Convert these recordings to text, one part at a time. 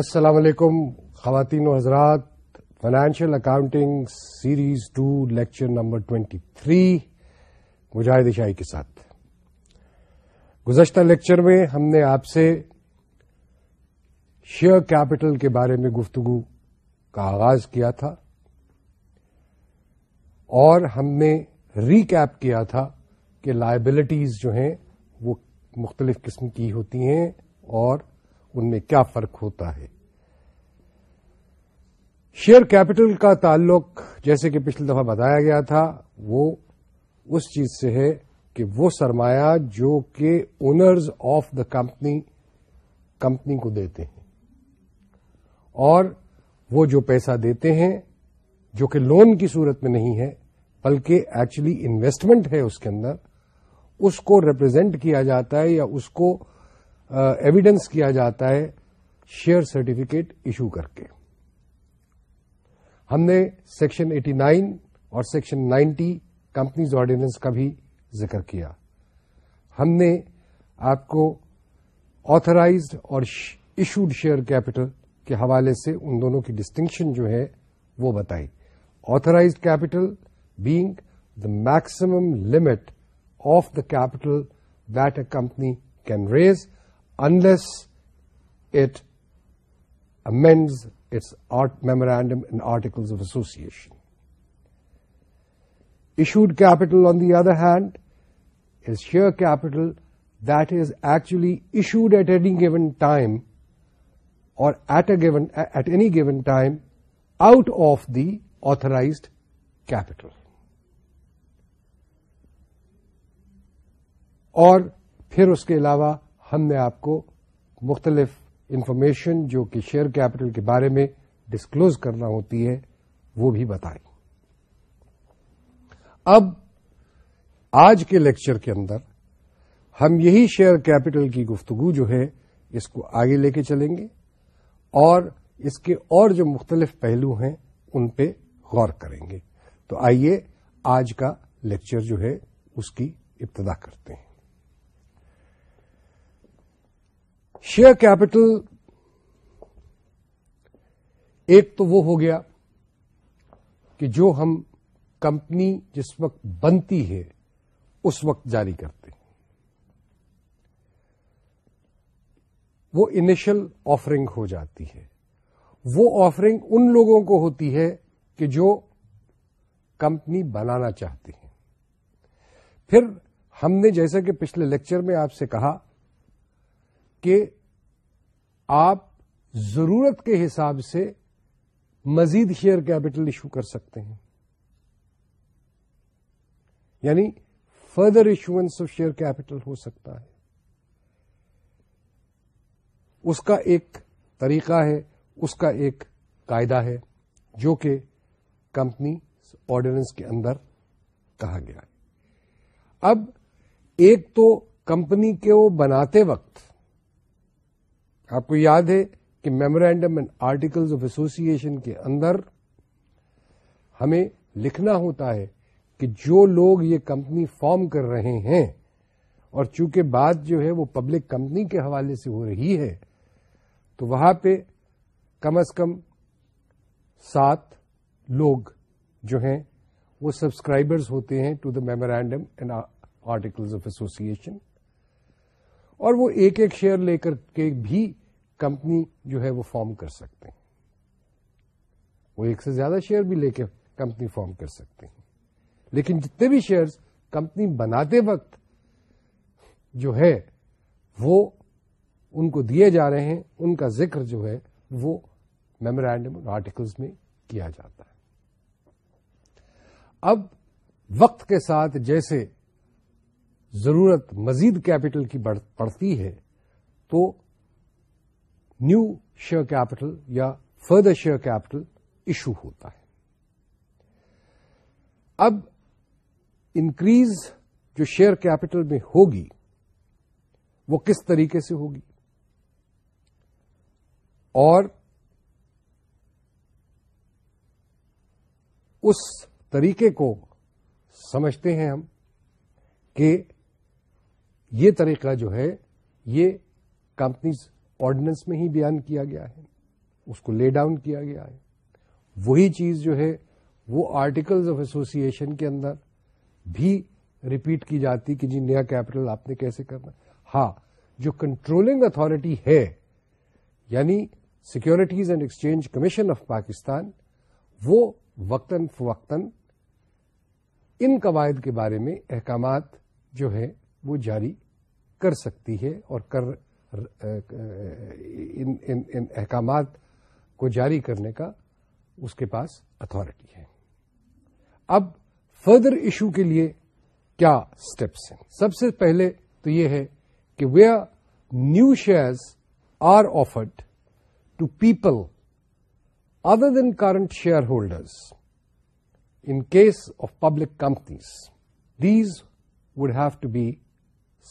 السلام علیکم خواتین و حضرات financial accounting series two lecture number twenty three Mujahid Shahi کے ساتھ گزشتہ لیکچر میں ہم نے آپ سے شیئر کیپٹل کے بارے میں گفتگو کا آغاز کیا تھا اور ہم نے ریکیپ کیا تھا کہ لائبلٹیز جو ہیں وہ مختلف قسم کی ہوتی ہیں اور ان میں کیا فرق ہوتا ہے شیئر کیپٹل کا تعلق جیسے کہ پچھلی دفعہ بتایا گیا تھا وہ اس چیز سے ہے کہ وہ سرمایہ جو کہ owners of the company company کو دیتے ہیں اور وہ جو پیسہ دیتے ہیں جو کہ لون کی صورت میں نہیں ہے بلکہ ایکچولی انویسٹمنٹ ہے اس کے اندر اس کو ریپرزینٹ کیا جاتا ہے یا اس کو ایویڈینس کیا جاتا ہے شیئر سرٹیفکیٹ ایشو کر کے ہم نے سیکشن ایٹی نائن اور سیکشن نائنٹی کمپنیز آرڈیننس کا بھی ذکر کیا ہم نے آپ کو آترائزڈ اور ایشوڈ شیئر کیپٹل کے حوالے سے ان دونوں کی ڈسٹنکشن جو ہے وہ بتائی authorised capital being the maximum limit of the capital that a company can raise unless amends its memorandum and articles of association issued capital on the other hand issued capital that is actually issued at any given time اور at any given time out of the authorised capital اور پھر اس کے علاوہ ہم نے آپ کو مختلف انفارمیشن جو کہ شیئر کیپٹل کے بارے میں ڈسکلوز کرنا ہوتی ہے وہ بھی بتائی اب آج کے لیکچر کے اندر ہم یہی شیئر کیپٹل کی گفتگو جو ہے اس کو آگے لے کے چلیں گے اور اس کے اور جو مختلف پہلو ہیں ان پہ غور کریں گے تو آئیے آج کا لیکچر جو ہے اس کی ابتدا کرتے ہیں شیئر کیپٹل ایک تو وہ ہو گیا کہ جو ہم کمپنی جس وقت بنتی ہے اس وقت جاری کرتے ہیں وہ انیشل آفرنگ ہو جاتی ہے وہ آفرنگ ان لوگوں کو ہوتی ہے کہ جو کمپنی بنانا چاہتے ہیں پھر ہم نے جیسا کہ پچھلے لیکچر میں آپ سے کہا کہ آپ ضرورت کے حساب سے مزید شیئر کیپٹل ایشو کر سکتے ہیں یعنی further issuance of share capital ہو سکتا ہے اس کا ایک طریقہ ہے اس کا ایک قاعدہ ہے جو کہ کمپنی آرڈیننس کے اندر کہا گیا ہے اب ایک تو کمپنی کے وہ بناتے وقت آپ کو یاد ہے کہ memorandum and articles of association کے اندر ہمیں لکھنا ہوتا ہے کہ جو لوگ یہ کمپنی فارم کر رہے ہیں اور چونکہ بات جو ہے وہ پبلک کمپنی کے حوالے سے ہو رہی ہے تو وہاں پہ کم از کم سات لوگ جو ہیں وہ سبسکرائبرز ہوتے ہیں to the memorandum and articles of association اور وہ ایک ایک شیئر لے کر کے بھی کمپنی جو ہے وہ فارم کر سکتے ہیں وہ ایک سے زیادہ شیئر بھی لے کے کمپنی فارم کر سکتے ہیں لیکن جتنے بھی شیئر کمپنی بناتے وقت جو ہے وہ ان کو دیے جا رہے ہیں ان کا ذکر جو ہے وہ میمورینڈم آرٹیکلس میں کیا جاتا ہے اب وقت کے ساتھ جیسے ضرورت مزید کیپٹل کی پڑتی ہے تو نیو شیئر کیپٹل یا فردر شیئر کیپٹل ایشو ہوتا ہے اب انکریز جو شیئر کیپٹل میں ہوگی وہ کس طریقے سے ہوگی اور اس طریقے کو سمجھتے ہیں ہم کہ یہ طریقہ جو ہے یہ کمپنیز آرڈیننس میں ہی بیان کیا گیا ہے اس کو لے ڈاؤن کیا گیا ہے وہی چیز جو ہے وہ آرٹیکلز آف ایسوسیشن کے اندر بھی ریپیٹ کی جاتی کہ جی نیا کیپٹل آپ نے کیسے کرنا ہاں جو کنٹرولنگ اتارٹی ہے یعنی securities and exchange commission of Pakistan وہ وقتاً فوقتاً ان قواعد کے بارے میں احکامات جو ہے وہ جاری کر سکتی ہے اور کر ان, احکامات کو جاری کرنے کا اس کے پاس اتارٹی ہے اب فردر ایشو کے لیے کیا اسٹیپس ہیں سب سے پہلے تو یہ ہے کہ where new shares are offered to people other than current shareholders in case of public companies these would have to be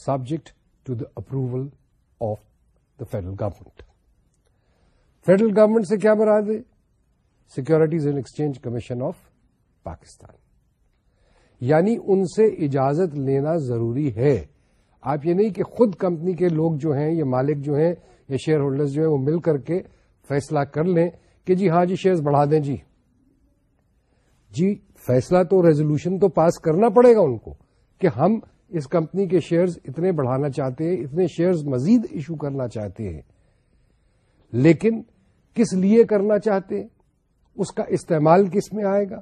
subject to the approval of the federal government federal government سے کیا مراد ہے securities and exchange commission of Pakistan یعنی ان سے اجازت لینا ضروری ہے آپ یہ نہیں کہ خود کمپنی کے لوگ جو ہیں یا مالک جو ہیں یا شیئر ہولڈرز جو ہیں وہ مل کر کے فیصلہ کر لیں کہ جی ہاں جی شیئرز بڑھا دیں جی جی فیصلہ تو ریزولوشن تو پاس کرنا پڑے گا ان کو کہ ہم اس کمپنی کے شیئرز اتنے بڑھانا چاہتے ہیں اتنے شیئرز مزید ایشو کرنا چاہتے ہیں لیکن کس لیے کرنا چاہتے ہیں اس کا استعمال کس میں آئے گا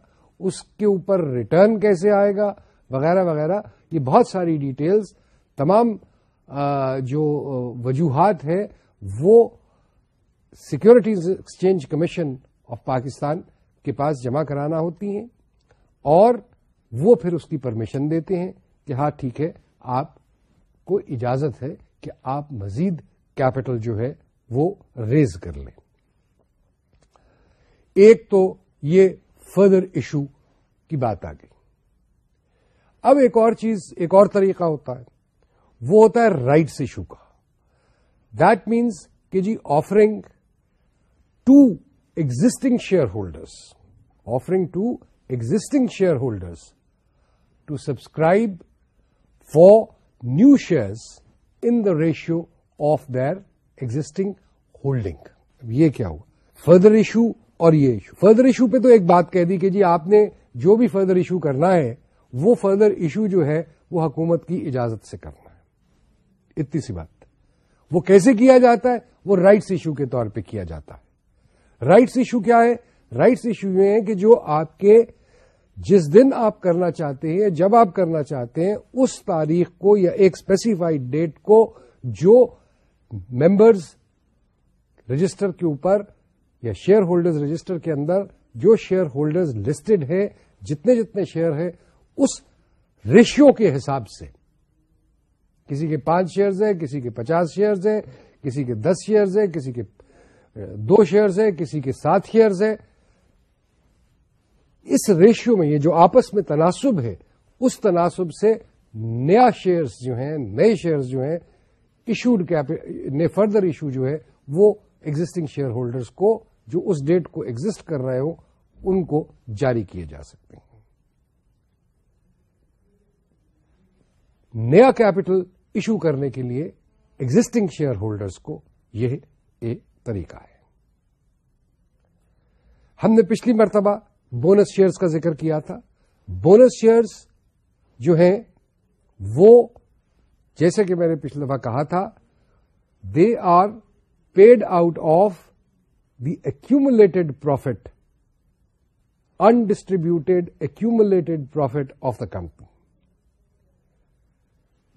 اس کے اوپر ریٹرن کیسے آئے گا وغیرہ وغیرہ یہ بہت ساری ڈیٹیلز تمام جو وجوہات ہے وہ securities exchange commission of Pakistan کے پاس جمع کرانا ہوتی ہیں اور وہ پھر اس کی پرمیشن دیتے ہیں کہ ہاں ٹھیک ہے آپ کو اجازت ہے کہ آپ مزید کیپٹل جو ہے وہ ریز کر لیں ایک تو یہ فردر ایشو کی بات آ گئی اب ایک اور چیز ایک اور طریقہ ہوتا ہے وہ ہوتا ہے رائٹس ایشو کا دیٹ مینس کہ جی offering to existing shareholders offering to existing shareholders to subscribe for new shares in the ratio of their existing holding یہ کیا ہوا فردر ایشو اور یہ ایشو فردر ایشو پہ تو ایک بات کہہ دی کہ جی آپ نے جو بھی فردر ایشو کرنا ہے وہ فردر ایشو جو ہے وہ حکومت کی اجازت سے کرنا ہے اتنی سی بات وہ کیسے کیا جاتا ہے وہ رائٹس ایشو کے طور پہ کیا جاتا ہے رائٹس ایشو کیا ہے رائٹس ایشو یہ ہے کہ جو آپ کے جس دن آپ کرنا چاہتے ہیں جب آپ کرنا چاہتے ہیں اس تاریخ کو یا ایک اسپیسیفائڈ ڈیٹ کو جو ممبرز رجسٹر کے اوپر یا شیئر ہولڈرز رجسٹر کے اندر جو شیئر ہولڈرز لسٹڈ ہیں جتنے جتنے شیئر ہیں اس ریشیو کے حساب سے کسی کے پانچ شیئرز ہیں کسی کے پچاس شیئرز ہیں کسی کے دس شیئرز ہیں کسی کے دو شیئرز ہیں کسی کے سات شیئرز ہیں اس ریشیو میں یہ جو آپس میں تناسب ہے اس تناسب سے نیا شیئرس جو ہیں نئے شیئرس جو ہیں ایشوڈ نئے فردر ایشو جو ہے وہ ایگزٹنگ شیئر ہولڈرس کو جو اس ڈیٹ کو ایگزٹ کر رہے ہوں ان کو جاری کیے جا سکتے ہیں نیا کیپٹل ایشو کرنے کے لیے ایگزٹنگ شیئر ہولڈرس کو یہ ایک طریقہ ہے ہم نے پچھلی مرتبہ بونس شیئرس کا ذکر کیا تھا بونس شیئرس جو ہیں وہ جیسے کہ میں نے پچھلی دفعہ کہا تھا they are paid out of the accumulated profit undistributed accumulated profit of the company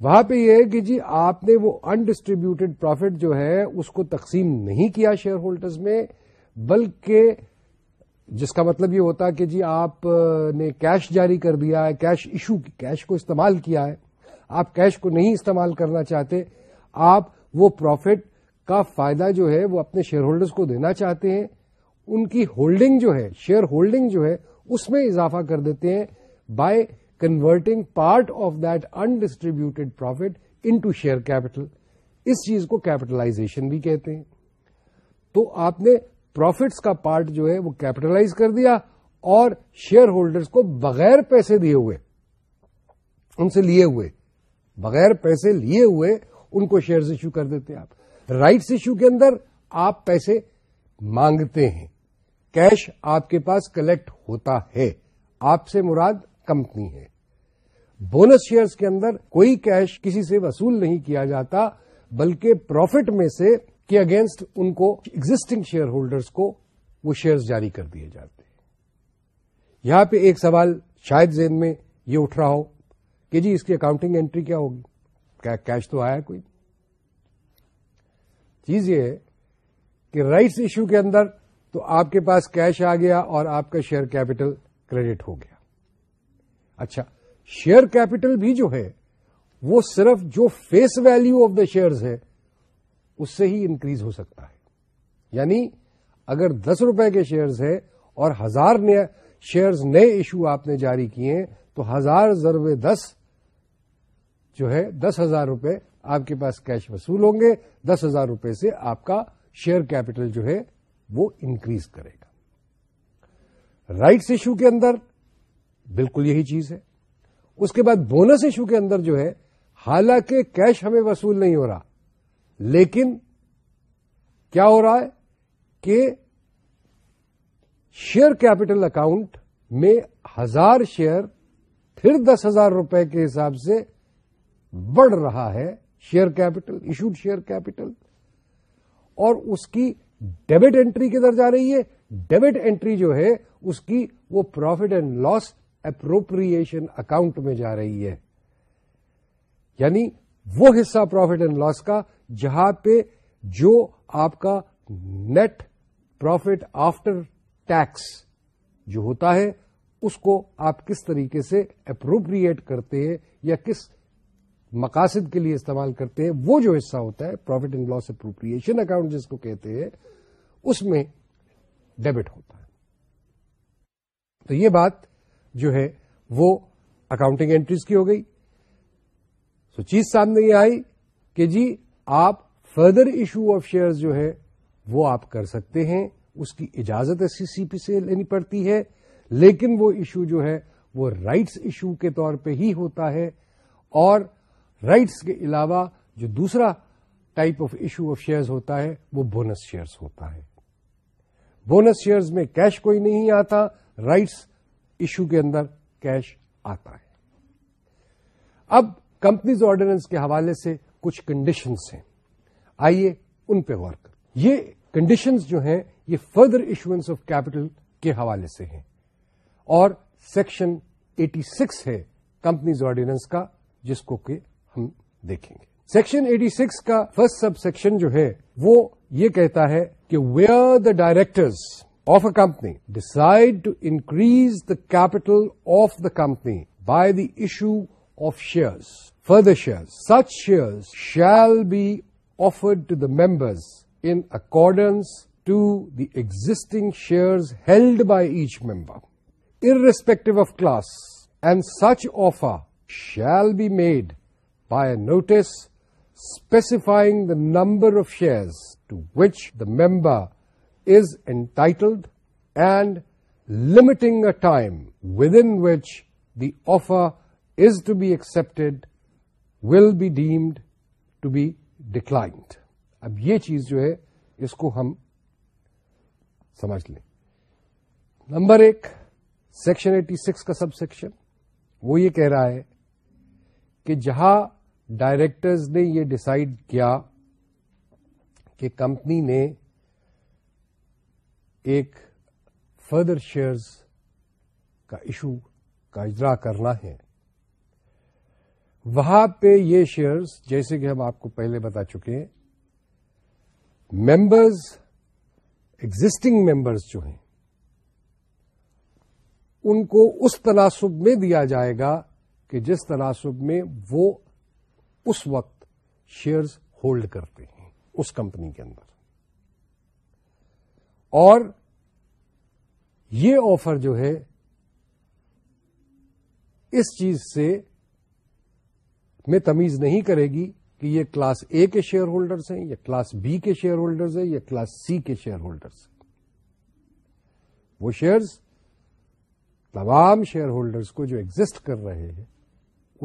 وہاں پہ یہ ہے کہ جی آپ نے وہ انڈسٹریبیوٹیڈ پروفٹ جو ہے اس کو تقسیم نہیں کیا شیئر ہولڈرز میں بلکہ جس کا مطلب یہ ہوتا ہے کہ جی آپ نے کیش جاری کر دیا ہے کیش ایشو کیش کو استعمال کیا ہے آپ کیش کو نہیں استعمال کرنا چاہتے آپ وہ پروفٹ کا فائدہ جو ہے وہ اپنے شیئر ہولڈرز کو دینا چاہتے ہیں ان کی ہولڈنگ جو ہے شیئر ہولڈنگ جو ہے اس میں اضافہ کر دیتے ہیں by converting part of that undistributed profit into share capital اس چیز کو کیپٹلائزیشن بھی کہتے ہیں تو آپ نے پروفٹس کا پارٹ جو ہے وہ کیپٹلائز کر دیا اور شیئر ہولڈرس کو بغیر پیسے دیے ہوئے ان سے لیے ہوئے بغیر پیسے لیے ہوئے ان کو شیئرز ایشو کر دیتے آپ رائٹس ایشو کے اندر آپ پیسے مانگتے ہیں کیش آپ کے پاس کلیکٹ ہوتا ہے آپ سے مراد کمپنی ہے بونس شیئرز کے اندر کوئی کیش کسی سے وصول نہیں کیا جاتا بلکہ پروفٹ میں سے کے اگینسٹ ان کو ایگزٹنگ شیئر ہولڈرس کو وہ شیئر جاری کر دیے جاتے یہاں پہ ایک سوال شاید زین میں یہ اٹھ رہا ہو کہ جی اس کی اکاؤنٹنگ انٹری کیا ہوگی کیش تو آیا کوئی چیز یہ ہے کہ رائٹس ایشو کے اندر تو آپ کے پاس کیش آ گیا اور آپ کا شیئر کیپٹل کریڈٹ ہو گیا اچھا شیئر کیپٹل بھی جو ہے وہ صرف جو face value of the shares ہے اس سے ہی انکریز ہو سکتا ہے یعنی اگر دس روپے کے شیئرز ہیں اور ہزار نئے شیئرز نئے ایشو آپ نے جاری کیے ہیں تو ہزار زروے دس جو ہے دس ہزار روپے آپ کے پاس کیش وصول ہوں گے دس ہزار روپے سے آپ کا شیئر کیپٹل جو ہے وہ انکریز کرے گا رائٹس ایشو کے اندر بالکل یہی چیز ہے اس کے بعد بونس ایشو کے اندر جو ہے حالانکہ کیش ہمیں وصول نہیں ہو رہا لیکن کیا ہو رہا ہے کہ شیئر کیپٹل اکاؤنٹ میں ہزار شیئر پھر دس ہزار روپے کے حساب سے بڑھ رہا ہے share capital issued share capital اور اس کی ڈیبٹ اینٹری کدھر جا رہی ہے ڈیبٹ اینٹری جو ہے اس کی وہ profit and loss appropriation account میں جا رہی ہے یعنی وہ حصہ پروفٹ اینڈ لاس کا جہاں پہ جو آپ کا نیٹ پروفٹ آفٹر ٹیکس جو ہوتا ہے اس کو آپ کس طریقے سے اپروپریٹ کرتے ہیں یا کس مقاصد کے لیے استعمال کرتے ہیں وہ جو حصہ ہوتا ہے profit and loss appropriation account جس کو کہتے ہیں اس میں ڈیبٹ ہوتا ہے تو یہ بات جو ہے وہ اکاؤنٹنگ اینٹریز کی ہو گئی سو چیز سامنے یہ آئی کہ جی آپ فردر ایشو آف شیئر جو ہے وہ آپ کر سکتے ہیں اس کی اجازت ایس سی سی پی سے لینی پڑتی ہے لیکن وہ ایشو جو ہے وہ رائٹس ایشو کے طور پہ ہی ہوتا ہے اور رائٹس کے علاوہ جو دوسرا type of issue of shares ہوتا ہے وہ بونس شیئرز ہوتا ہے بونس شیئرز میں کیش کوئی نہیں آتا رائٹس ایشو کے اندر کیش آتا ہے اب کمپنیز آرڈیننس کے حوالے سے کچھ کنڈیشنس ہیں آئیے ان پہ غور کر یہ کنڈیشنز جو ہیں یہ فردر ایشوئنس آف کیپٹل کے حوالے سے ہیں اور سیکشن ایٹی سکس ہے کمپنیز آرڈیننس کا جس کو کہ ہم دیکھیں گے سیکشن ایٹی سکس کا فرسٹ سب سیکشن جو ہے وہ یہ کہتا ہے کہ where the directors of a company decide to increase the capital of the company by the issue of shares Further shares. Such shares shall be offered to the members in accordance to the existing shares held by each member, irrespective of class, and such offer shall be made by a notice specifying the number of shares to which the member is entitled and limiting a time within which the offer is to be accepted will be deemed to be declined اب یہ چیز جو ہے اس کو ہم سمجھ لیں نمبر ایک سیکشن ایٹی سکس کا سب سیکشن وہ یہ کہہ رہا ہے کہ جہاں ڈائریکٹرز نے یہ ڈسائڈ کیا کہ کمپنی نے ایک فردر شیئرز کا ایشو کا اجرا کرنا ہے وہاں پہ یہ شیئرز جیسے کہ ہم آپ کو پہلے بتا چکے ہیں ممبرز ایگزٹنگ ممبرز جو ہیں ان کو اس تناسب میں دیا جائے گا کہ جس تناسب میں وہ اس وقت شیئرز ہولڈ کرتے ہیں اس کمپنی کے اندر اور یہ آفر جو ہے اس چیز سے میں تمیز نہیں کرے گی کہ یہ کلاس اے کے شیئر ہولڈرس ہیں یا کلاس بی کے شیئر ہولڈرز ہیں یا کلاس سی کے شیئر ہولڈرس ہیں وہ شیئرز تمام شیئر ہولڈرس کو جو ایگزٹ کر رہے ہیں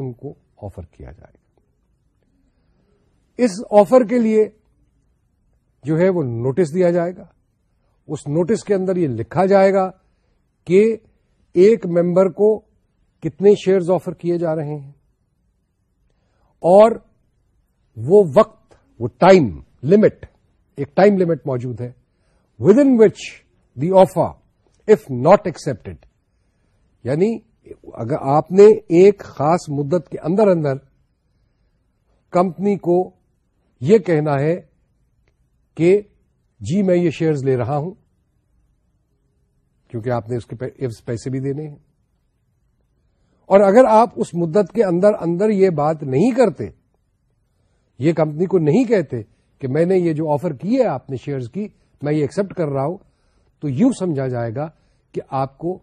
ان کو آفر کیا جائے گا اس آفر کے لیے جو ہے وہ نوٹس دیا جائے گا اس نوٹس کے اندر یہ لکھا جائے گا کہ ایک ممبر کو کتنے شیئرز آفر کیے جا رہے ہیں اور وہ وقت وہ ٹائم لمٹ ایک ٹائم لمٹ موجود ہے within which the offer if not accepted یعنی اگر آپ نے ایک خاص مدت کے اندر اندر کمپنی کو یہ کہنا ہے کہ جی میں یہ شیئرز لے رہا ہوں کیونکہ آپ نے اس کے پیسے بھی دینے ہیں اور اگر آپ اس مدت کے اندر اندر یہ بات نہیں کرتے یہ کمپنی کو نہیں کہتے کہ میں نے یہ جو آفر کی ہے آپ نے شیئرز کی میں یہ ایکسپٹ کر رہا ہوں تو یوں سمجھا جائے گا کہ آپ کو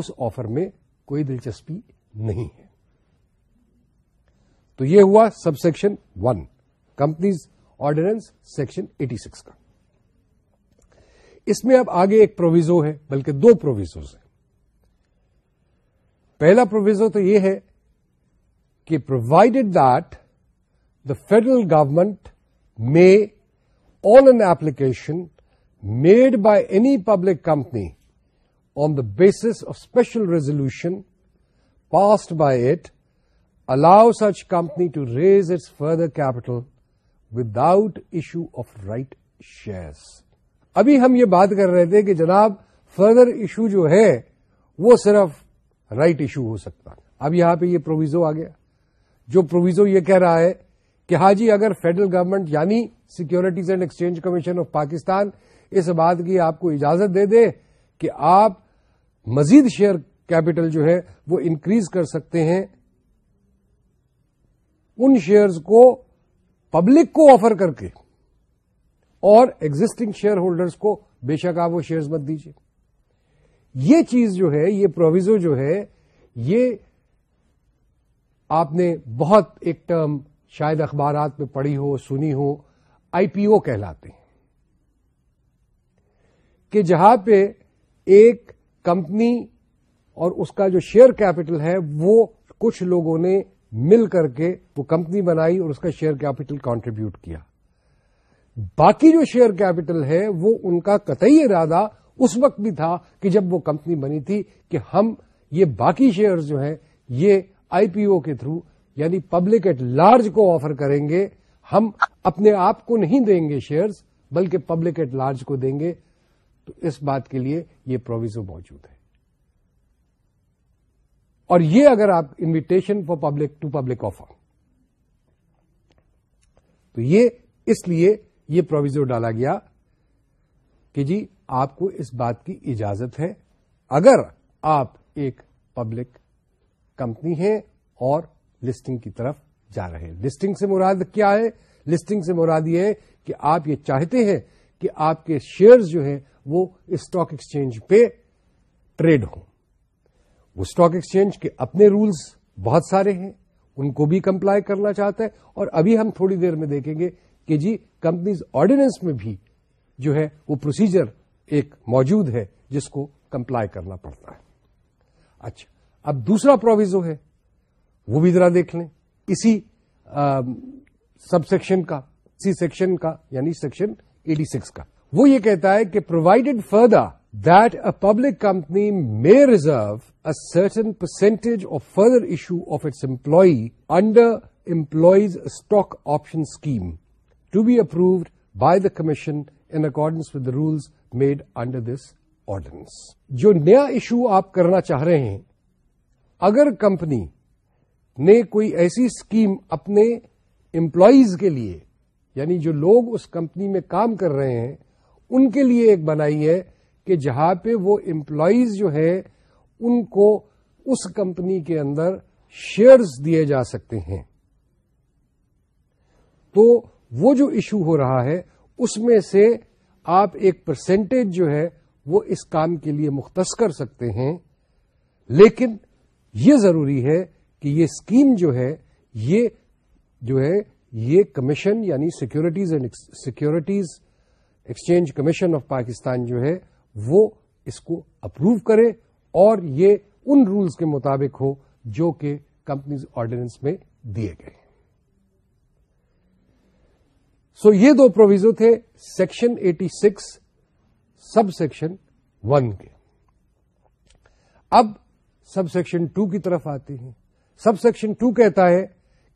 اس آفر میں کوئی دلچسپی نہیں ہے تو یہ ہوا sub section one companies ordinance section eighty six کا اس میں اب آگے ایک پروویزو ہے بلکہ دو پروویزوز ہیں پہلا پروویزو تو یہ ہے کہ provided that the federal government on an application made by any public company on the basis of special resolution passed by it allow such company to raise its further capital without issue of right shares ابھی ہم یہ بات کر رہے تھے کہ جناب further issue جو ہے وہ صرف رائٹ ایشو ہو سکتا اب یہاں پہ یہ پروویزو آ گیا جو پروویزو یہ کہہ رہا ہے کہ ہاں جی اگر فیڈرل گورنمنٹ یعنی securities and exchange commission of Pakistan اس بات کی آپ کو اجازت دے دے کہ آپ مزید شیئر کیپٹل جو ہے وہ انکریز کر سکتے ہیں ان شیئرز کو پبلک کو آفر کر کے اور ایگزٹنگ شیئر ہولڈرز کو بے شک آپ وہ شیئرز مت دیجیے یہ چیز جو ہے یہ پروویزو جو ہے یہ آپ نے بہت ایک ٹرم شاید اخبارات میں پڑھی ہو سنی ہو آئی پی او کہلاتے ہیں کہ جہاں پہ ایک کمپنی اور اس کا جو شیئر کیپٹل ہے وہ کچھ لوگوں نے مل کر کے وہ کمپنی بنائی اور اس کا شیئر کیپٹل کانٹریبیوٹ کیا باقی جو شیئر کیپٹل ہے وہ ان کا قطعی ارادہ اس وقت بھی تھا کہ جب وہ کمپنی بنی تھی کہ ہم یہ باقی شیئر جو ہیں یہ آئی پی او کے تھرو یعنی پبلک ایٹ لارج کو آفر کریں گے ہم اپنے آپ کو نہیں دیں گے شیئرز بلکہ پبلک ایٹ لارج کو دیں گے تو اس بات کے لیے یہ پروویزو موجود ہے اور یہ اگر آپ invitation for public to public offer تو یہ اس لیے یہ پروویزو ڈالا گیا کہ جی آپ کو اس بات کی اجازت ہے اگر آپ ایک پبلک کمپنی ہے اور لسٹنگ کی طرف جا رہے ہیں لسٹنگ سے مراد کیا ہے لسٹنگ سے مراد یہ ہے کہ آپ یہ چاہتے ہیں کہ آپ کے شیئرز جو ہیں وہ اسٹاک ایکسچینج پہ ٹریڈ ہوں وہ اسٹاک ایکسچینج کے اپنے رولز بہت سارے ہیں ان کو بھی کمپلائی کرنا چاہتا ہے اور ابھی ہم تھوڑی دیر میں دیکھیں گے کہ جی کمپنیز آرڈیننس میں بھی جو ہے وہ پروسیجر ایک موجود ہے جس کو کمپلائی کرنا پڑتا ہے اچھا اب دوسرا پروویزو ہے وہ بھی ذرا دیکھ لیں اسی سب سیکشن کا سی سیکشن کا یعنی سیکشن ایٹی سکس کا وہ یہ کہتا ہے کہ provided further that a public company may reserve certain percentage of further issue of its employee under employees stock option scheme to be approved by the commission in accordance with the rules made under this ordinance جو نیا issue آپ کرنا چاہ رہے ہیں اگر company نے کوئی ایسی اسکیم اپنے امپلائیز کے لیے یعنی جو لوگ اس کمپنی میں کام کر رہے ہیں ان کے لیے ایک بنائی ہے کہ جہاں پہ وہ امپلائیز جو ہے ان کو اس کمپنی کے اندر شیئرز دیے جا سکتے ہیں تو وہ جو ایشو ہو رہا ہے اس میں سے آپ ایک پرسنٹیج جو ہے وہ اس کام کے لیے مختص کر سکتے ہیں لیکن یہ ضروری ہے کہ یہ اسکیم جو ہے یہ جو ہے یہ کمیشن یعنی securities and securities exchange commission of Pakistan جو ہے وہ اس کو اپروو کرے اور یہ ان رولز کے مطابق ہو جو کہ کمپنیز آرڈیننس میں دیے گئے ہیں سو یہ دو پروویزو تھے section eighty six sub section one کے اب سب سیکشن ٹو کی طرف آتے ہیں سب سیکشن ٹو کہتا ہے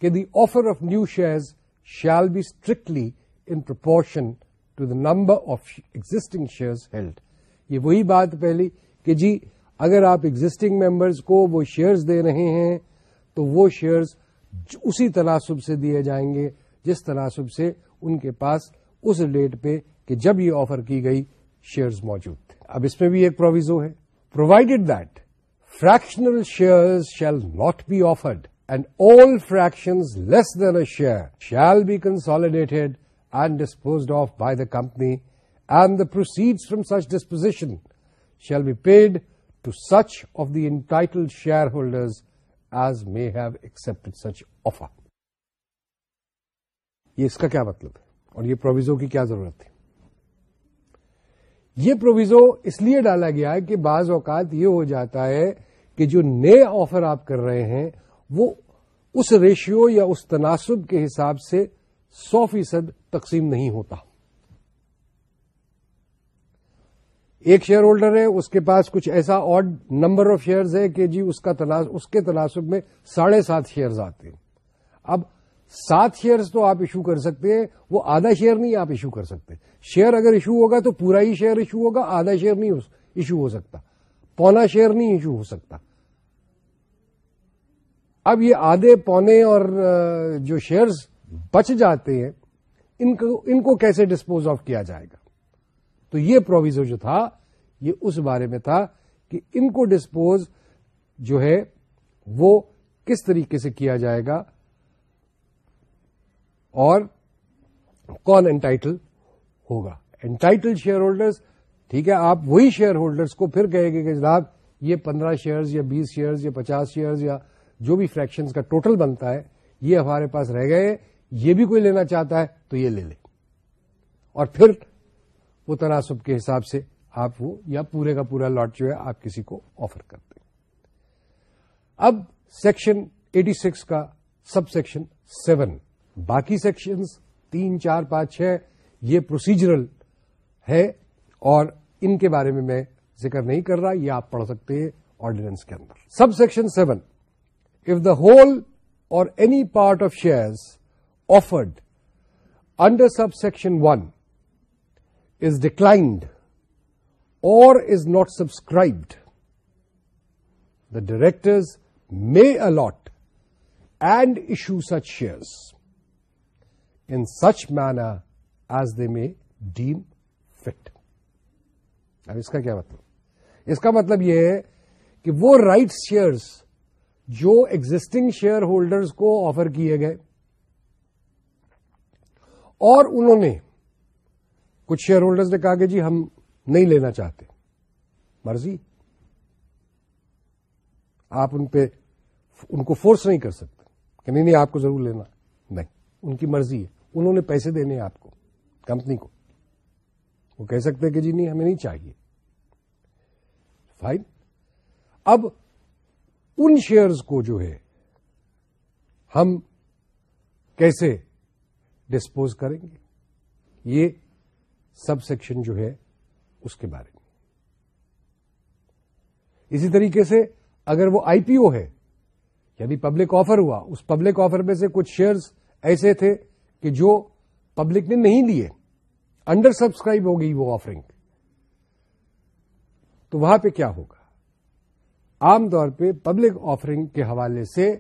کہ the offer of new shares shall be strictly in proportion to the number of existing shares held یہ وہی بات پہلی کہ جی اگر آپ ایگزٹنگ ممبرز کو وہ شیئرز دے رہے ہیں تو وہ شیئرز اسی تناسب سے دیے جائیں گے جس تناسب سے ان کے پاس اس ڈیٹ پہ کہ جب یہ آفر کی گئی شیئرز موجود تھے اب اس میں بھی ایک پروویزو ہے provided that fractional shares shall not be offered and all fraction less than a share shall be consolidated and disposed of by the company and the proceed from such disposition shall be paid to such of the entitle share holders as may have accept such offer یہ اس کا کیا مطلب ہے اور یہ proviso کی کیا ضرورت ہے یہ پروویزو اس لیے ڈالا گیا ہے کہ بعض اوقات یہ ہو جاتا ہے کہ جو نئے آفر آپ کر رہے ہیں وہ اس ریشیو یا اس تناسب کے حساب سے سو فیصد تقسیم نہیں ہوتا ایک شیئر ہولڈر ہے اس کے پاس کچھ ایسا اور نمبر آف شیئرز ہے کہ جی اس کا تناسب اس کے تناسب میں ساڑھے سات شیئرز آتے ہیں اب سات شیئرز تو آپ ایشو کر سکتے ہیں وہ آدھا شیئر نہیں آپ ایشو کر سکتے شیئر اگر ایشو ہوگا تو پورا ہی شیئر ایشو ہوگا آدھا شیئر نہیں ایشو ہو سکتا پونا شیئر نہیں ایشو ہو سکتا اب یہ آدھے پونے اور جو شیئرز بچ جاتے ہیں ان کو ان کو کیسے ڈسپوز آف کیا جائے گا تو یہ پروویزو جو تھا یہ اس بارے میں تھا کہ ان کو ڈسپوز جو ہے وہ کس طریقے سے کیا جائے گا اور کون انٹائٹل ہوگا انٹائٹل شیئر ہولڈرس ٹھیک ہے آپ وہی شیئر ہولڈرس کو پھر کہیں گے کہ جناب یہ پندرہ شیئرز یا بیس شیئرز یا پچاس شیئر یا جو بھی فریکشن کا ٹوٹل بنتا ہے یہ ہمارے پاس رہ گئے یہ بھی کوئی لینا چاہتا ہے تو یہ لے لے اور پھر وہ تناسب کے حساب سے آپ وہ یا پورے کا پورا لاٹ جو ہے آپ کسی کو آفر کر دیں اب سیکشن ایٹی سکس کا سب سیکشن سیون باقی سیکشنز تین چار پانچ چھ یہ پروسیجرل ہے اور ان کے بارے میں میں ذکر نہیں کر رہا یہ آپ پڑھ سکتے ہیں آرڈیننس کے اندر sub section seven if the whole or any part of shares offered under sub section one is declined or is not subscribed the directors may allot and issue such shares in such manner as they میں deem fit اب اس کا کیا مطلب اس کا مطلب یہ ہے کہ وہ رائٹ شیئرس جو ایگزٹنگ شیئر ہولڈرس کو آفر کیے گئے اور انہوں نے کچھ شیئر ہولڈرز نے کہا کہ جی ہم نہیں لینا چاہتے مرضی آپ ان پہ ان کو فورس نہیں کر سکتے کہ نہیں نہیں آپ کو ضرور لینا نہیں ان کی مرضی ہے انہوں نے پیسے دینے آپ کو کمپنی کو وہ کہہ سکتے کہ جی نہیں ہمیں نہیں چاہیے فائن اب ان شیئرز کو جو ہے ہم کیسے ڈسپوز کریں گے یہ سب سیکشن جو ہے اس کے بارے میں اسی طریقے سے اگر وہ آئی پی او ہے یعنی پبلک آفر ہوا اس پبلک آفر میں سے کچھ شیئرز ایسے تھے کہ جو پبلک نے نہیں لیے انڈر سبسکرائب ہو گئی وہ آفرنگ تو وہاں پہ کیا ہوگا عام طور پہ پبلک آفرنگ کے حوالے سے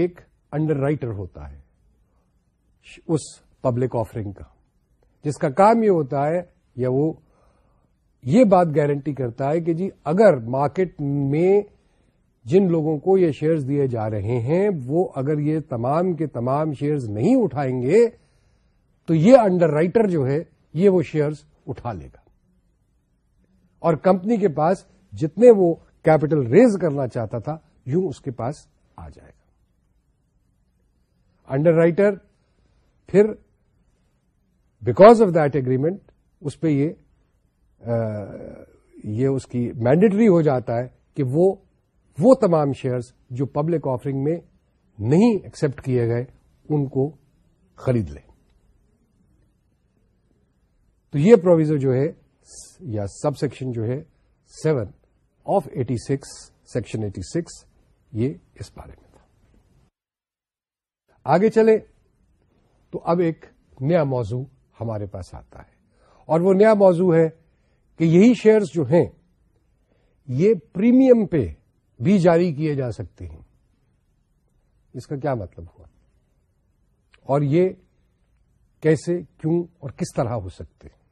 ایک انڈر رائٹر ہوتا ہے اس پبلک آفرنگ کا جس کا کام یہ ہوتا ہے یا وہ یہ بات گارنٹی کرتا ہے کہ جی اگر مارکیٹ میں جن لوگوں کو یہ شیئرز دیے جا رہے ہیں وہ اگر یہ تمام کے تمام شیئرز نہیں اٹھائیں گے تو یہ انڈر رائٹر جو ہے یہ وہ شیئرز اٹھا لے گا اور کمپنی کے پاس جتنے وہ کیپٹل ریز کرنا چاہتا تھا یوں اس کے پاس آ جائے گا انڈر رائٹر پھر بیکاز آف دیٹ اگریمنٹ اس پہ یہ آ, یہ اس کی مینڈیٹری ہو جاتا ہے کہ وہ وہ تمام شیئرز جو پبلک آفرنگ میں نہیں ایکسپٹ کیے گئے ان کو خرید لیں تو یہ پروویزو جو ہے یا سب سیکشن جو ہے seven of eighty six section eighty six یہ اس بارے میں تھا آگے چلے تو اب ایک نیا موضوع ہمارے پاس آتا ہے اور وہ نیا موضوع ہے کہ یہی شیئرز جو ہیں یہ پریمیم پہ بھی جاری کیے جا سکتے ہیں اس کا کیا مطلب ہوا اور یہ کیسے کیوں اور کس طرح ہو سکتے ہیں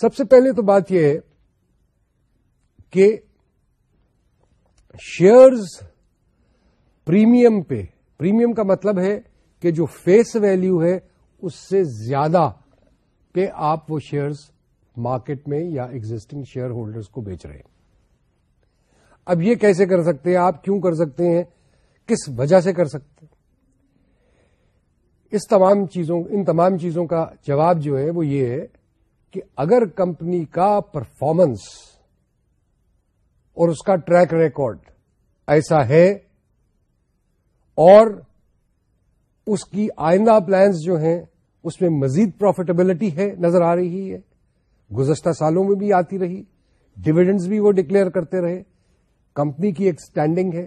سب سے پہلے تو بات یہ ہے کہ شیئرز پریمیم پہ پریمیم کا مطلب ہے کہ جو فیس ویلیو ہے اس سے زیادہ پہ آپ وہ شیئرز مارکیٹ میں یا ایگزٹنگ شیئر ہولڈرز کو بیچ رہے ہیں اب یہ کیسے کر سکتے ہیں آپ کیوں کر سکتے ہیں کس وجہ سے کر سکتے ہیں اس تمام چیزوں ان تمام چیزوں کا جواب جو ہے وہ یہ ہے کہ اگر کمپنی کا پرفارمنس اور اس کا ٹریک ریکارڈ ایسا ہے اور اس کی آئندہ پلانس جو ہیں اس میں مزید پروفیٹیبلٹی ہے نظر آ رہی ہے گزشتہ سالوں میں بھی آتی رہی ڈویڈنڈز بھی وہ ڈکلیئر کرتے رہے کمپنی کی ایک اسٹینڈنگ ہے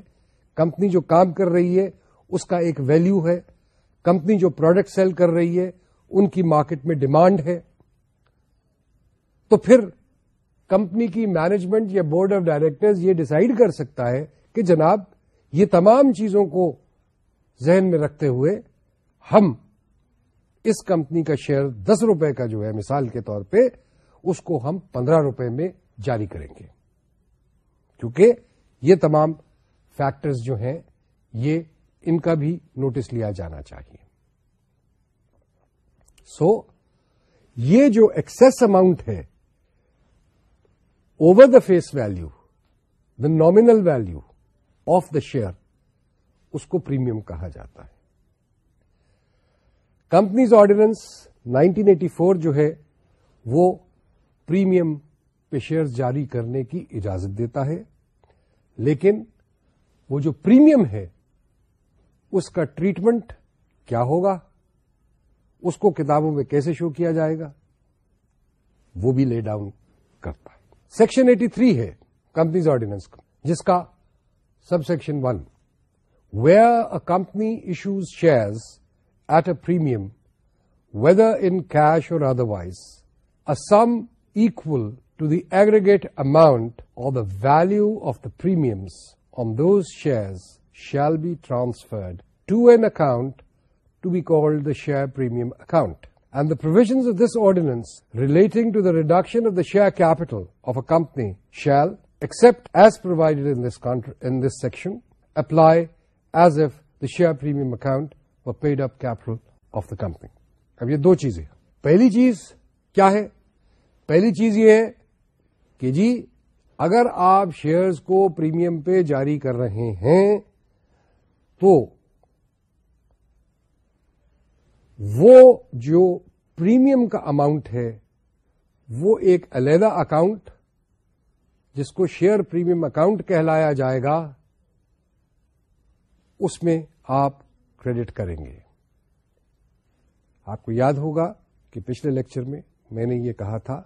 کمپنی جو کام کر رہی ہے اس کا ایک ویلو ہے کمپنی جو پروڈکٹ سیل کر رہی ہے ان کی مارکیٹ میں ڈیمانڈ ہے تو پھر کمپنی کی مینجمنٹ یا بورڈ آف ڈائریکٹرز یہ ڈیسائیڈ کر سکتا ہے کہ جناب یہ تمام چیزوں کو ذہن میں رکھتے ہوئے ہم اس کمپنی کا شیئر دس روپے کا جو ہے مثال کے طور پہ اس کو ہم پندرہ روپے میں جاری کریں گے کیونکہ یہ تمام فیکٹرز جو ہیں یہ ان کا بھی نوٹس لیا جانا چاہیے سو یہ جو ایکسس اماؤنٹ ہے over the face value the nominal value of the share اس کو پریمیم کہا جاتا ہے کمپنیز آرڈیننس 1984 جو ہے وہ پریمیم پہ شیئر جاری کرنے کی اجازت دیتا ہے لیکن وہ جو پریمیم ہے اس کا ٹریٹمنٹ کیا ہوگا اس کو کتابوں میں کیسے شو کیا جائے گا وہ بھی لے ڈاؤن کرتا ہے سیکشن ایٹی تھری ہے کمپنیز آرڈیننس کا جس کا sub section one where a company issues shares at a premium whether in cash or otherwise sum equal the aggregate amount or the value of the premiums on those shares shall be transferred to an account to be called the share premium account and the provision of this ordinance relating to the reduction of the share capital of a company shall except as provided in this in this section apply as if the share premium account or paid up capital of the company اب یہ دو چیزیں پہلی چیز کیا ہے پہلی چیز یہ ہے کہ جی اگر آپ شیئرز کو پریمیم پہ جاری کر رہے ہیں تو وہ جو پریمیم کا اماؤنٹ ہے وہ ایک علیحدہ اکاؤنٹ جس کو شیئر پریمیم اکاؤنٹ کہلایا جائے گا اس میں آپ کریڈٹ کریں گے آپ کو یاد ہوگا کہ پچھلے لیکچر میں میں نے یہ کہا تھا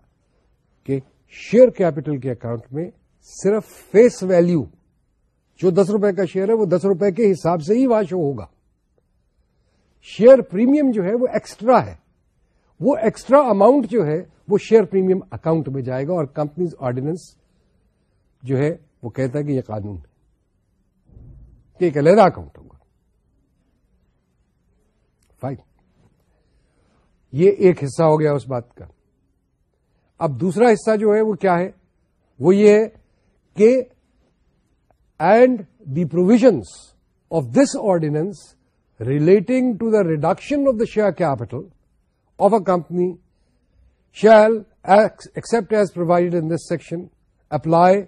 کہ شیئر کیپٹل کے اکاؤنٹ میں صرف فیس ویلیو جو دس روپے کا شیئر ہے وہ دس روپے کے حساب سے ہی واش ہوگا شیئر پریمیم جو ہے وہ ایکسٹرا ہے وہ ایکسٹرا اماؤنٹ جو ہے وہ شیئر پریمیم اکاؤنٹ میں جائے گا اور کمپنیز آرڈیننس جو ہے وہ کہتا ہے کہ یہ قانون ہے کہ ایک علیحدہ اکاؤنٹ ہوگا فائن یہ ایک حصہ ہو گیا اس بات کا اب دوسرا حصہ جو ہے وہ کیا ہے وہ یہ ہے کہ and the provisions of this ordinance relating to the reduction of the share capital of a company shall except as provide in this section apply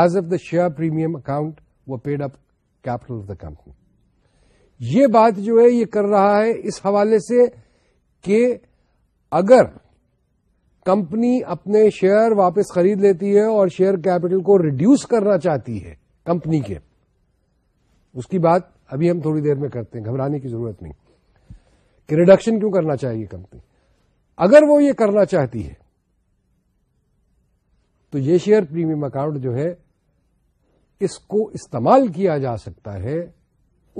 as if the share premium account و paid up capital of the company یہ بات جو ہے یہ کر رہا ہے اس حوالے سے کہ اگر کمپنی اپنے شیئر واپس خرید لیتی ہے اور شیئر کیپٹل کو ریڈیوس کرنا چاہتی ہے کمپنی کے اس کی بات ابھی ہم تھوڑی دیر میں کرتے ہیں گھبرانے کی ضرورت نہیں کہ ریڈکشن کیوں کرنا چاہیے کمپنی اگر وہ یہ کرنا چاہتی ہے تو یہ شیئر پریمیم اکاؤنٹ جو ہے اس کو استعمال کیا جا سکتا ہے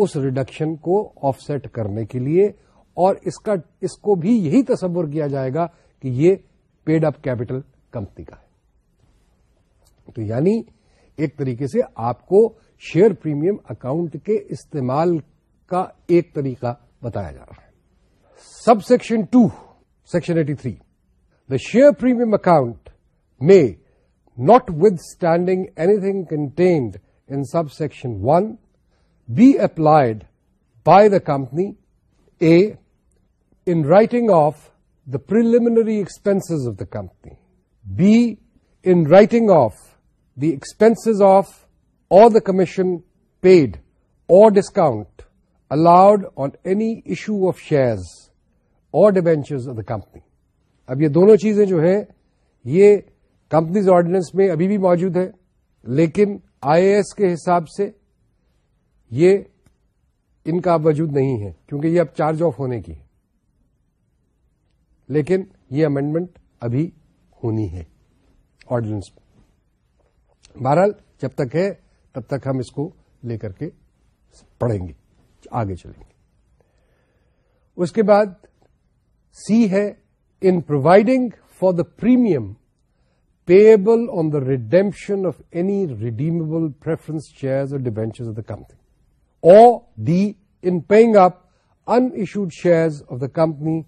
اس ریڈکشن کو آف سیٹ کرنے کے لیے اور اس کا اس کو بھی یہی تصور کیا جائے گا کہ یہ پیڈ اپ کیپٹل کمپنی کا ہے تو یعنی ایک طریقے سے آپ کو شیئر پریمیم اکاؤنٹ کے استعمال کا ایک طریقہ بتایا جا رہا ہے sub section two section eighty three the share premium account may notwithstanding anything contained in sub section one be applied by the company A in writing off the preliminary expenses of the company. B, in writing off the expenses of or the commission paid or discount allowed on any issue of shares or debentures of the company. اب یہ دونوں چیزیں جو ہیں یہ companies ordinance میں ابھی بھی موجود ہے لیکن آئی ایس کے حساب سے یہ ان کا وجود نہیں ہے کیونکہ یہ اب چارج آف ہونے کی ہے لیکن یہ امینڈمنٹ ابھی ہونی ہے آرڈیننس میں بہرحال جب تک ہے تب تک ہم اس کو لے کر کے پڑھیں گے آگے چلیں گے اس کے بعد سی ہے in providing for the premium payable on the redemption of any redeemable preference shares or of the company or D in paying up unissued share of the company